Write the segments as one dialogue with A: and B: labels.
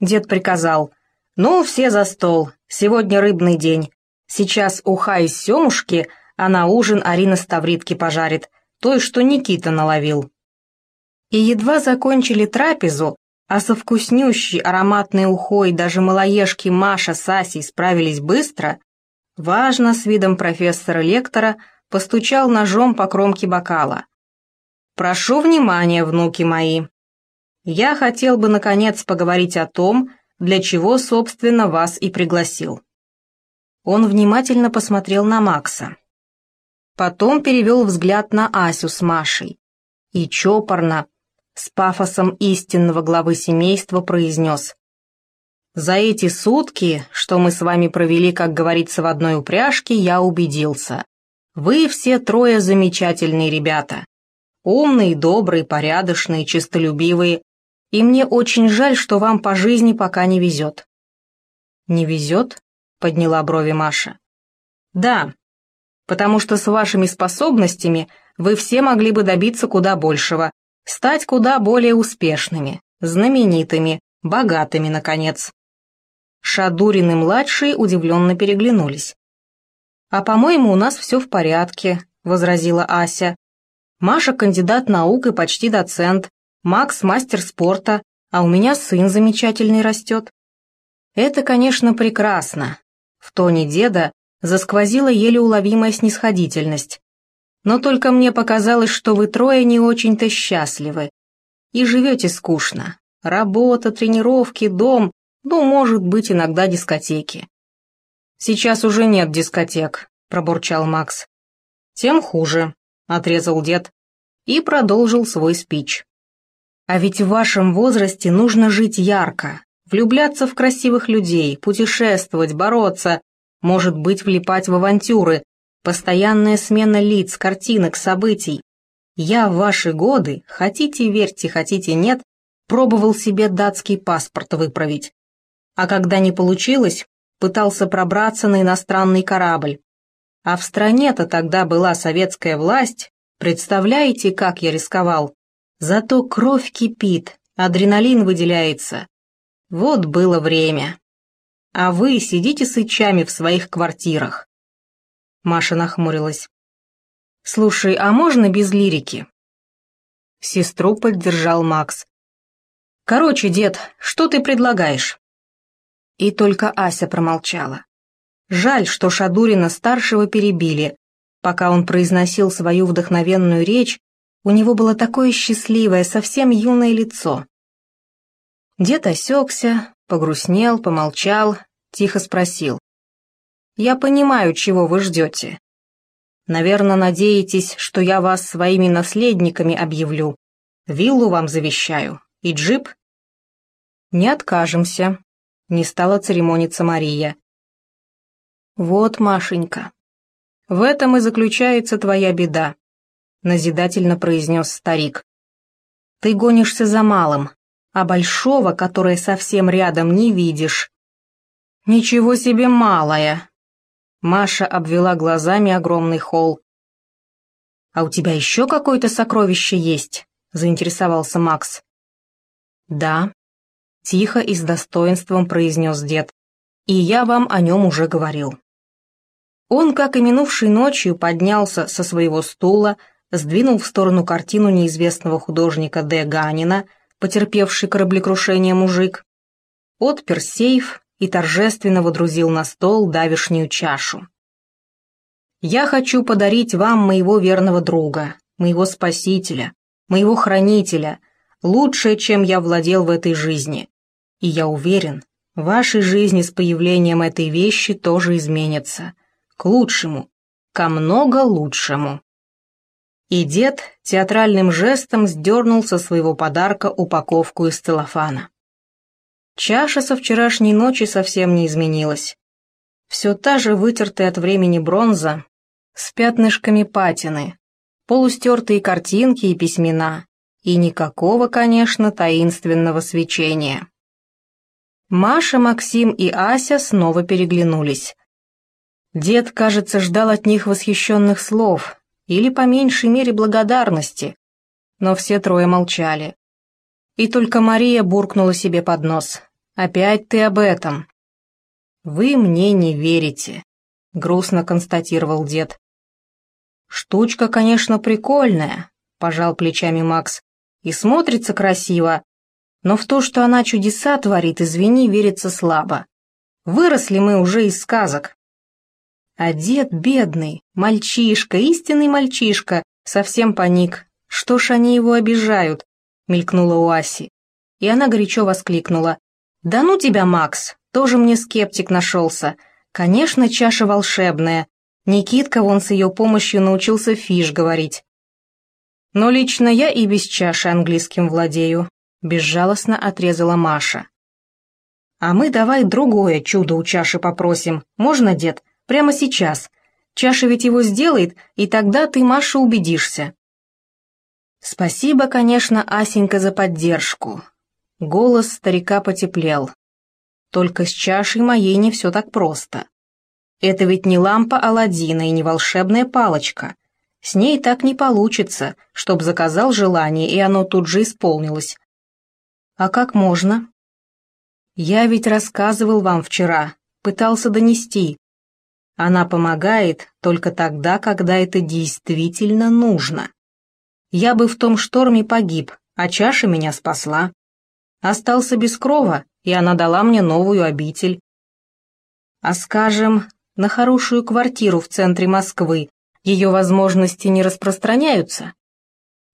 A: Дед приказал. «Ну, все за стол. Сегодня рыбный день. Сейчас уха из семушки, а на ужин Арина ставритки пожарит, той, что Никита наловил». И едва закончили трапезу, а со вкуснющей ароматной ухой даже малоежки Маша с Асей справились быстро, важно с видом профессора-лектора постучал ножом по кромке бокала. «Прошу внимания, внуки мои. Я хотел бы, наконец, поговорить о том, для чего, собственно, вас и пригласил». Он внимательно посмотрел на Макса. Потом перевел взгляд на Асю с Машей. И чопорно, с пафосом истинного главы семейства произнес. «За эти сутки, что мы с вами провели, как говорится, в одной упряжке, я убедился. Вы все трое замечательные ребята. Умные, добрые, порядочные, честолюбивые. И мне очень жаль, что вам по жизни пока не везет». «Не везет?» — подняла брови Маша. «Да, потому что с вашими способностями вы все могли бы добиться куда большего, стать куда более успешными, знаменитыми, богатыми, наконец. Шадурин и младшие удивленно переглянулись. «А по-моему, у нас все в порядке», — возразила Ася. «Маша кандидат наук и почти доцент, Макс мастер спорта, а у меня сын замечательный растет». «Это, конечно, прекрасно». В тоне деда засквозила еле уловимая снисходительность. Но только мне показалось, что вы трое не очень-то счастливы. И живете скучно. Работа, тренировки, дом, ну, может быть, иногда дискотеки. Сейчас уже нет дискотек, пробурчал Макс. Тем хуже, отрезал дед и продолжил свой спич. А ведь в вашем возрасте нужно жить ярко, влюбляться в красивых людей, путешествовать, бороться, может быть, влипать в авантюры, Постоянная смена лиц, картинок, событий. Я в ваши годы, хотите верьте, хотите нет, пробовал себе датский паспорт выправить. А когда не получилось, пытался пробраться на иностранный корабль. А в стране-то тогда была советская власть, представляете, как я рисковал? Зато кровь кипит, адреналин выделяется. Вот было время. А вы сидите сычами в своих квартирах. Маша нахмурилась. «Слушай, а можно без лирики?» Сестру поддержал Макс. «Короче, дед, что ты предлагаешь?» И только Ася промолчала. Жаль, что Шадурина-старшего перебили. Пока он произносил свою вдохновенную речь, у него было такое счастливое, совсем юное лицо. Дед осекся, погрустнел, помолчал, тихо спросил. Я понимаю, чего вы ждете. Наверное, надеетесь, что я вас своими наследниками объявлю. Виллу вам завещаю. И джип? Не откажемся. Не стала церемониться Мария. Вот, Машенька, в этом и заключается твоя беда, назидательно произнес старик. Ты гонишься за малым, а большого, которое совсем рядом, не видишь. Ничего себе малое, Маша обвела глазами огромный холл. «А у тебя еще какое-то сокровище есть?» — заинтересовался Макс. «Да», — тихо и с достоинством произнес дед. «И я вам о нем уже говорил». Он, как и минувшей ночью, поднялся со своего стула, сдвинул в сторону картину неизвестного художника Д. Ганина, потерпевший кораблекрушение мужик, отпер сейф и торжественно водрузил на стол давишнюю чашу. «Я хочу подарить вам моего верного друга, моего спасителя, моего хранителя, лучшее, чем я владел в этой жизни. И я уверен, вашей жизни с появлением этой вещи тоже изменится. К лучшему, ко много лучшему». И дед театральным жестом сдернул со своего подарка упаковку из целлофана. Чаша со вчерашней ночи совсем не изменилась. Все та же вытертая от времени бронза, с пятнышками патины, полустертые картинки и письмена, и никакого, конечно, таинственного свечения. Маша, Максим и Ася снова переглянулись. Дед, кажется, ждал от них восхищенных слов, или по меньшей мере благодарности, но все трое молчали. И только Мария буркнула себе под нос. Опять ты об этом. Вы мне не верите, грустно констатировал дед. Штучка, конечно, прикольная, пожал плечами Макс, и смотрится красиво, но в то, что она чудеса творит, извини, верится слабо. Выросли мы уже из сказок. А дед бедный, мальчишка, истинный мальчишка, совсем паник. Что ж они его обижают? Мелькнула у Аси. И она горячо воскликнула. «Да ну тебя, Макс, тоже мне скептик нашелся. Конечно, чаша волшебная. Никитка вон с ее помощью научился фиш говорить. Но лично я и без чаши английским владею», — безжалостно отрезала Маша. «А мы давай другое чудо у чаши попросим. Можно, дед? Прямо сейчас. Чаша ведь его сделает, и тогда ты, Маша, убедишься». «Спасибо, конечно, Асенька, за поддержку». Голос старика потеплел. «Только с чашей моей не все так просто. Это ведь не лампа Аладдина и не волшебная палочка. С ней так не получится, чтоб заказал желание, и оно тут же исполнилось. А как можно? Я ведь рассказывал вам вчера, пытался донести. Она помогает только тогда, когда это действительно нужно. Я бы в том шторме погиб, а чаша меня спасла. Остался без крова, и она дала мне новую обитель. А скажем, на хорошую квартиру в центре Москвы, ее возможности не распространяются?»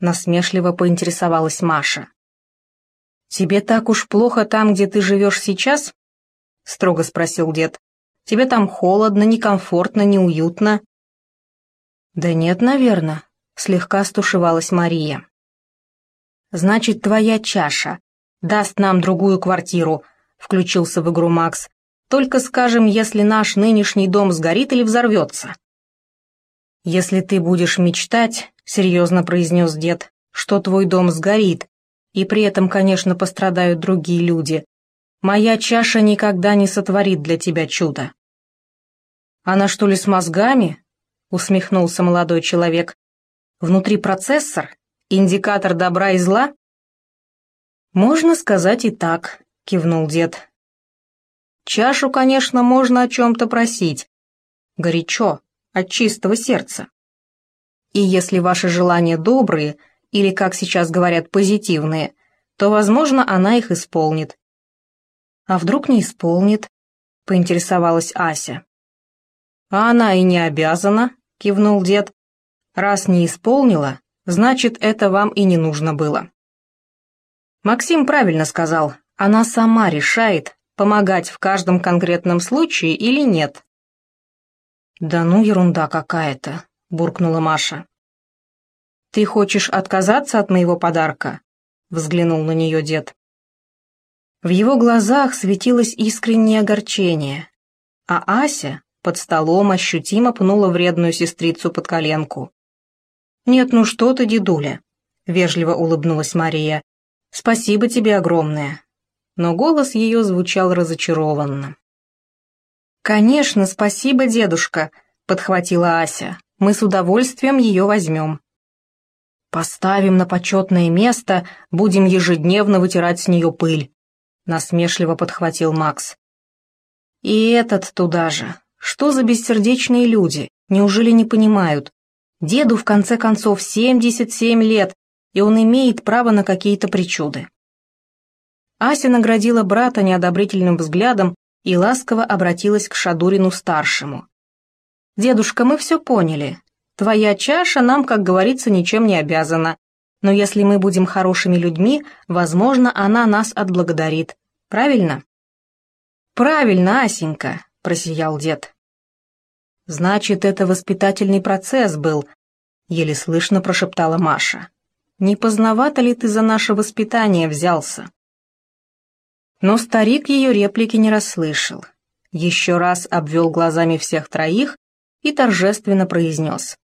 A: Насмешливо поинтересовалась Маша. «Тебе так уж плохо там, где ты живешь сейчас?» Строго спросил дед. «Тебе там холодно, некомфортно, неуютно?» «Да нет, наверное», — слегка стушевалась Мария. «Значит, твоя чаша даст нам другую квартиру», — включился в игру Макс. «Только скажем, если наш нынешний дом сгорит или взорвется». «Если ты будешь мечтать», — серьезно произнес дед, «что твой дом сгорит, и при этом, конечно, пострадают другие люди, моя чаша никогда не сотворит для тебя чудо». «Она что ли с мозгами?» — усмехнулся молодой человек. «Внутри процессор? Индикатор добра и зла?» «Можно сказать и так», — кивнул дед. «Чашу, конечно, можно о чем-то просить. Горячо, от чистого сердца. И если ваши желания добрые, или, как сейчас говорят, позитивные, то, возможно, она их исполнит. А вдруг не исполнит? Поинтересовалась Ася. А она и не обязана, кивнул дед. Раз не исполнила, значит, это вам и не нужно было. Максим правильно сказал, она сама решает, помогать в каждом конкретном случае или нет. «Да ну ерунда какая-то», — буркнула Маша. «Ты хочешь отказаться от моего подарка?» — взглянул на нее дед. В его глазах светилось искреннее огорчение, а Ася под столом ощутимо пнула вредную сестрицу под коленку. «Нет, ну что ты, дедуля!» — вежливо улыбнулась Мария. «Спасибо тебе огромное!» Но голос ее звучал разочарованно. «Конечно, спасибо, дедушка», — подхватила Ася. «Мы с удовольствием ее возьмем». «Поставим на почетное место, будем ежедневно вытирать с нее пыль», — насмешливо подхватил Макс. «И этот туда же. Что за бессердечные люди? Неужели не понимают? Деду, в конце концов, 77 лет, и он имеет право на какие-то причуды». Ася наградила брата неодобрительным взглядом и ласково обратилась к Шадурину-старшему. «Дедушка, мы все поняли. Твоя чаша нам, как говорится, ничем не обязана. Но если мы будем хорошими людьми, возможно, она нас отблагодарит. Правильно?» «Правильно, Асенька», — просиял дед. «Значит, это воспитательный процесс был», — еле слышно прошептала Маша. «Не поздновато ли ты за наше воспитание взялся?» Но старик ее реплики не расслышал. Еще раз обвел глазами всех троих и торжественно произнес.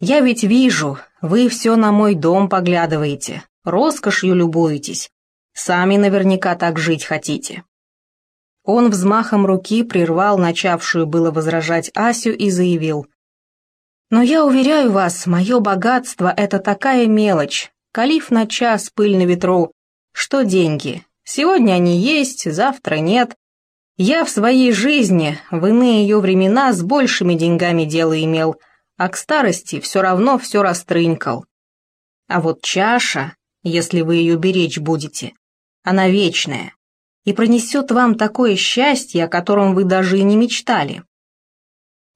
A: «Я ведь вижу, вы все на мой дом поглядываете, роскошью любуетесь. Сами наверняка так жить хотите». Он взмахом руки прервал начавшую было возражать Асю и заявил. «Но я уверяю вас, мое богатство — это такая мелочь. Калиф на час, пыль на ветру. Что деньги? Сегодня они есть, завтра нет. Я в своей жизни в иные ее времена с большими деньгами дело имел, а к старости все равно все растрынькал. А вот чаша, если вы ее беречь будете, она вечная и пронесет вам такое счастье, о котором вы даже и не мечтали.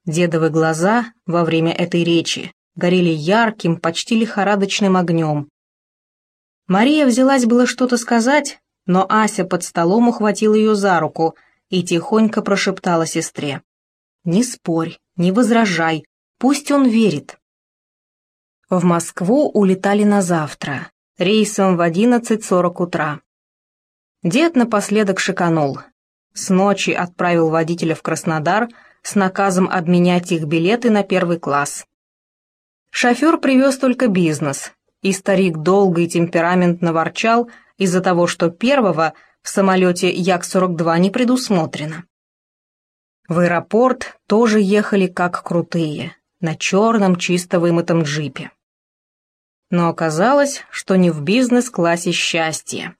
A: Дедовы глаза во время этой речи горели ярким, почти лихорадочным огнем. Мария взялась было что-то сказать, но Ася под столом ухватила ее за руку и тихонько прошептала сестре. «Не спорь, не возражай, пусть он верит». В Москву улетали на завтра, рейсом в 11.40 утра. Дед напоследок шиканул. С ночи отправил водителя в Краснодар – с наказом обменять их билеты на первый класс. Шофер привез только бизнес, и старик долго и темпераментно ворчал из-за того, что первого в самолете Як-42 не предусмотрено. В аэропорт тоже ехали как крутые, на черном чисто вымытом джипе. Но оказалось, что не в бизнес-классе счастье.